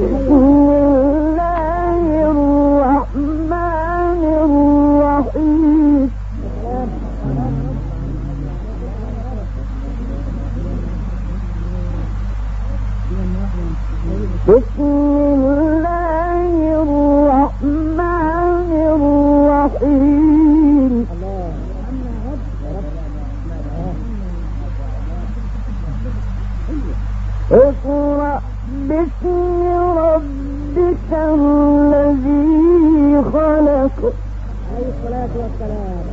بسم الله اقرأ باسم ربك الذي خلق. عليه الصلاة والسلام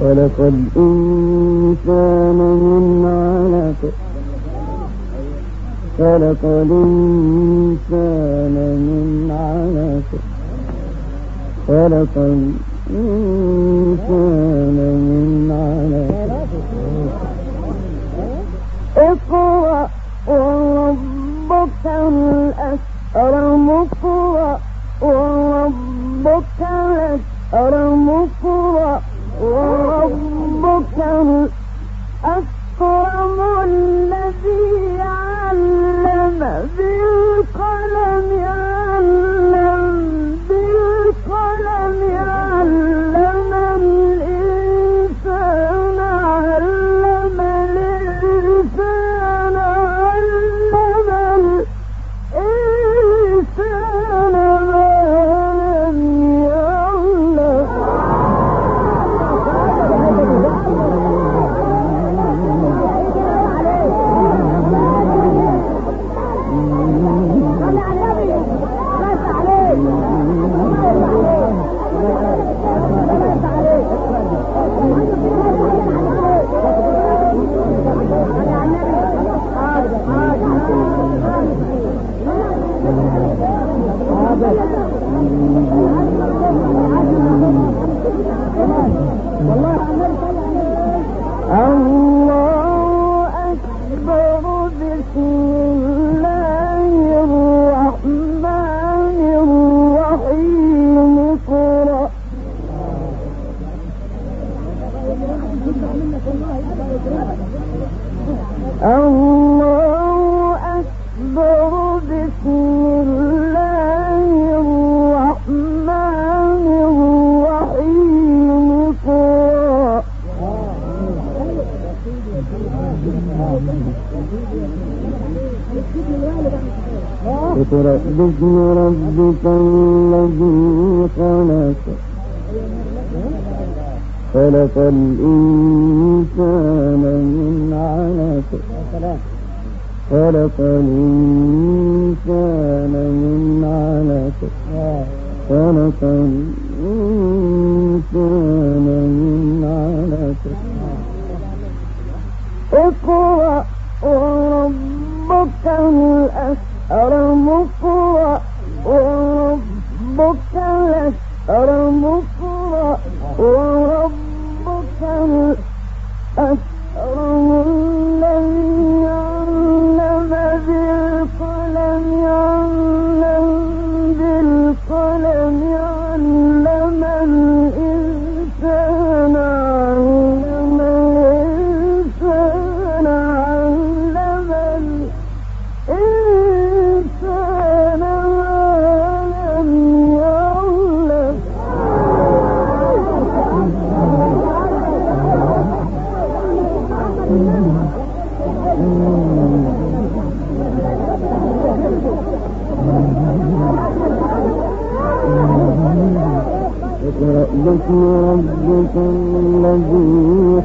خلق الإنسان من علق. خلق الإنسان من علق. خلق الإنسان من علق. اقرأ اقرأ باسم ربك الذي خلق. خلق الإنسان من علق. خلق الإنسان من علق. خلق الإنسان من علق. اقرأ وربك الأكرم اقرأ وربك اقرأ وربك الأكرم الذي علم بالقلم باسم ربك الذي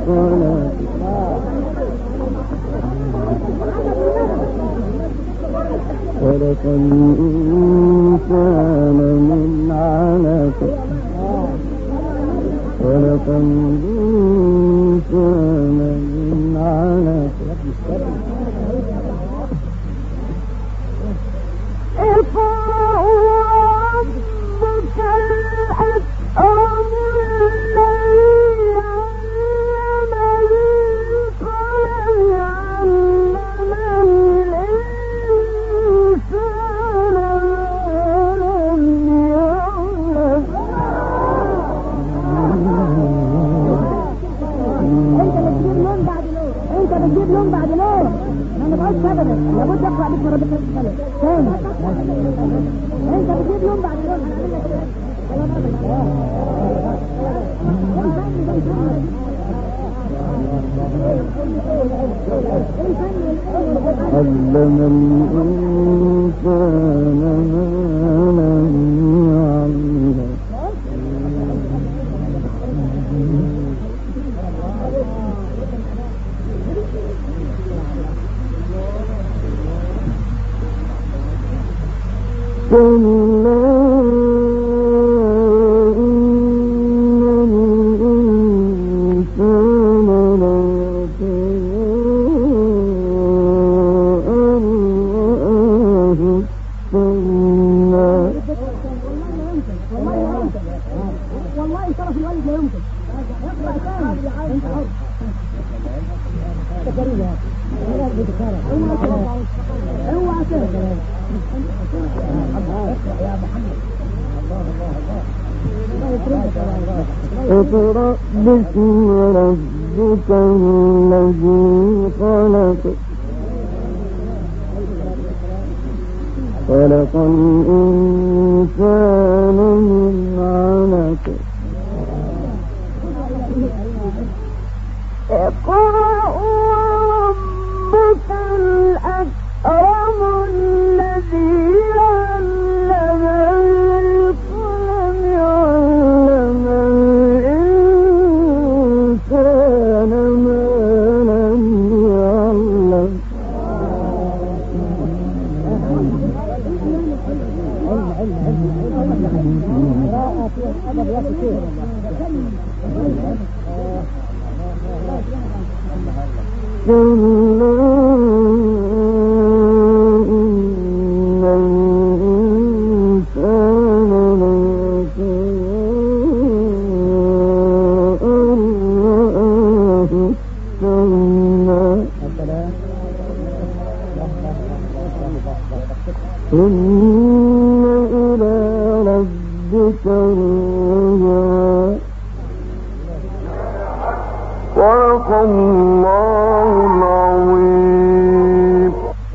خلق. خلق الإنسان من علق. خلق الإنسان من علق. هنجيب يوم بعد يوم ما نبقاش ابدا لابد أقرأ باسم ربك الفلك تاني أنت بتجيب يوم بعد يوم علم الإنسان والله شرف الوالد لا يمكن. اقرا يا اقرأ باسم ربك الذي خلق. خلق الإنسان من علق. اقرأ إن الإنسان ليطغى أن رآه استغنى ثم